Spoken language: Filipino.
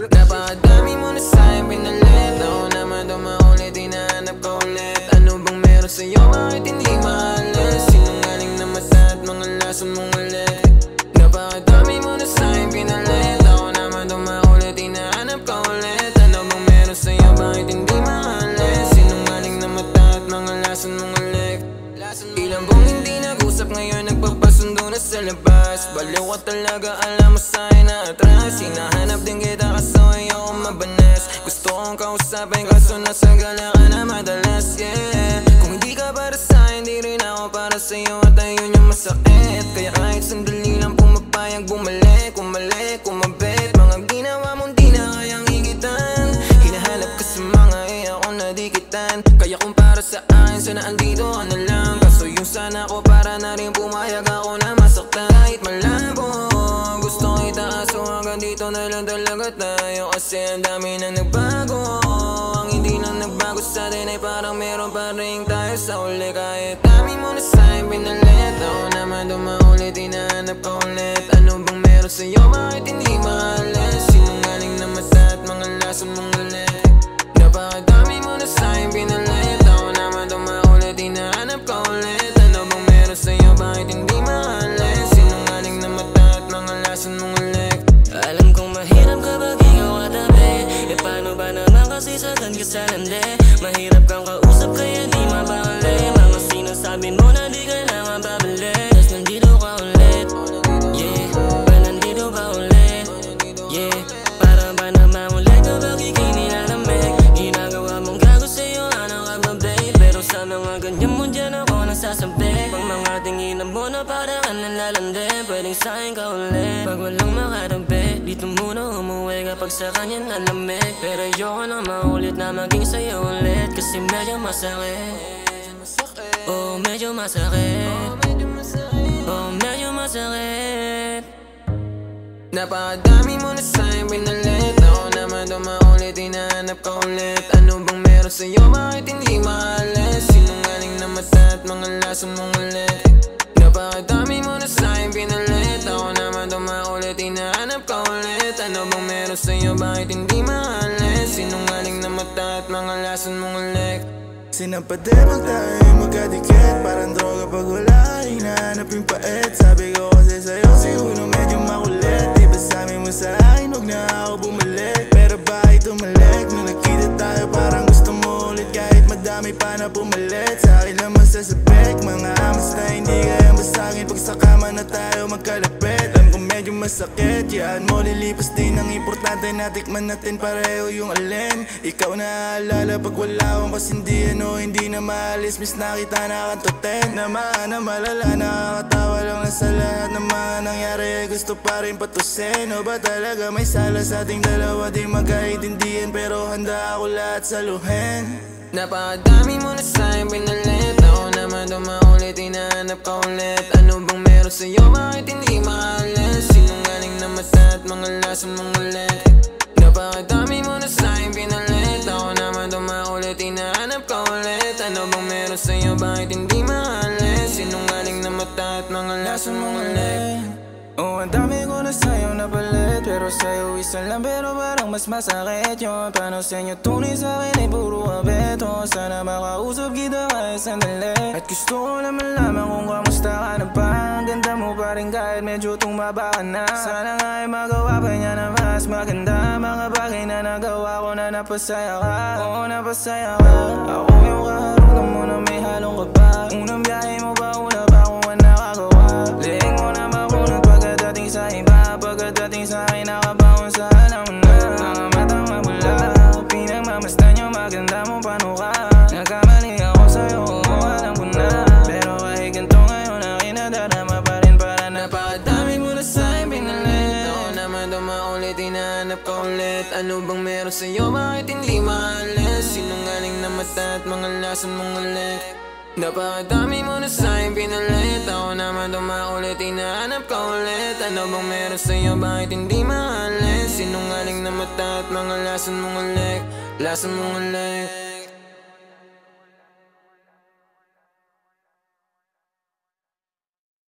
Napadami mo na sa'yo pinalit. Ako naman dumauli, di nahanap ka ulit. Ano bang meron sa'yo, bakit hindi mahalas Sinungaling na mata at mga lason mong ulit Napakadami mo na sa'yo pinalit. Ako naman dumauli, di nahanap ka ulit. Ano bang meron sa'yo, bakit hindi mahalas Sinungaling na mata at mga lason mong ulit ano Ilang buong hindi nag-usap ngayon, nagpapasundo na sa labas. Baliw ka talaga, alam mo sa atras Hinahanap din kita kaso ayoko mabanas Gusto kong kausapin kaso nasa gala ka na madalas yeah Kung hindi ka para sa'yo hindi rin ako para sa'yo At ayun yung masakit Kaya kahit sandali lang pumapayag bumalik Kumalik, kumabit Mga ginawa mong di na kayang higitan Hinahanap ka sa mga eh ako nadikitan Kaya kung para sa akin sana andito ka na lang Kaso yung sana ko para na rin pumayag ako na masaktan Kahit malabo Gusto kita hanggang dito na lang talaga tayo Kasi ang dami na nagbago. Ang hindi lang nagbago sa atin ay parang meron pa rin tayo sa uli Kahit dami mo na sa'yo pinalit. Ako naman dumaulit, hinahanap ko ulit. Ano bang meron sa'yo, bakit hindi E paano ba naman kasi sagad ka sa lande Mahirap kang kausap kaya di mapakali Mga sinasabi mo na di kailangan babalik Tas nandito ka ulit. Yeah, ba nandito ka ulit? Yeah, para ba naman ulit kapag ikay nilalamig Ginagawa mong gago sa'yo ano ka ba babe? Pero sa mga ganyan mo dyan ako nasasabi Pag mga tinginan mo na para ka nalalandi Pwedeng sa'kin ka ulit. Pag walang muna kapag sa kanya nalamig. Pero ayoko na maulit na maging sa'yo ulit. Kasi medyo masakit. Oh, medyo masakit. Oh, medyo masakit. Napakadami mo na sa'yo pinalit. Ako naman dumaulit, hinahanap ka ulit. Ano bang meron sa'yo, bakit hindi maalis? Sinungaling na mata at mga lason mong ulit. Napakadami mo na sa'yo pinalit. Ako naman dumaulit, hinahanap ka ulit Ano bang meron sa'yo, bakit hindi maalis? Sinungaling na mata at mga lason mong ulit. Sinapademang tayo magkadikit Parang droga pag wala Hinahanap yung pait Sabi ko kasi sa'yo Siguro medyo makulit. Di ba sabi mo sa akin Huwag na ako bumalik. Pero bakit umalik? Nung nakita tayo parang gusto mo ulit. Kahit madami pa na pumalit Sa akin naman sasabik. Mga amas na hindi kaya masangin Pag sa na tayo magkalapit medyo masakit Yan. Mo lilipas din Ang importante na tikman natin pareho yung alin. Ikaw na alala pag wala akong kasi hindi ano Hindi na maalis. Miss nakita na kantoten Naman na malala Nakakatawa lang na sa lahat ng mga nangyari. Gusto pa rin patusin O ba talaga may sala sa ating dalawa? Di magkaintindihan Pero handa ako lahat saluhin Napakadami mo na sa'yo pinalit. Ako naman dumaulit, hinahanap ka ulit. Ano bang meron sa'yo, bakit hindi na mga lason mong ulit Napakadami mo na sa'yo pinalit. Ako naman dumaulit, hinahanap ka ulit. Ano bang meron sa'yo, bakit hindi maalis Sinungaling na mata at mga lason mong ulit Oh, ang dami ko na sa'yo napalit Pero sa'yo isa lang. Pero parang mas masakit yun. Paano sa inyo tunay? Sa'kin ay puro abeto. Sana makausap kita kahit sandali. At gusto ko na malaman kung kamusta ka na ba? Ang ganda mo pa rin kahit medyo tumaba ka na. Sana nga ay magawa pa niya na mas maganda. Mga bagay na nagawa ko na napasaya ka. Oo, napasaya ka. Ako yung kaharungan mo na may hinahanap ka ulit. Ano bang meron sa'yo, bakit hindi maalis? Sinungaling na mata at mga lason mong ulit. Napakadami mo na sa'yo pinalit. Ako naman dumaulit, hinahanap ka ulit. Ano bang meron sa'yo, bakit hindi maalis? Sinungaling na mata at mga lason mong ulit. Lason mong ulit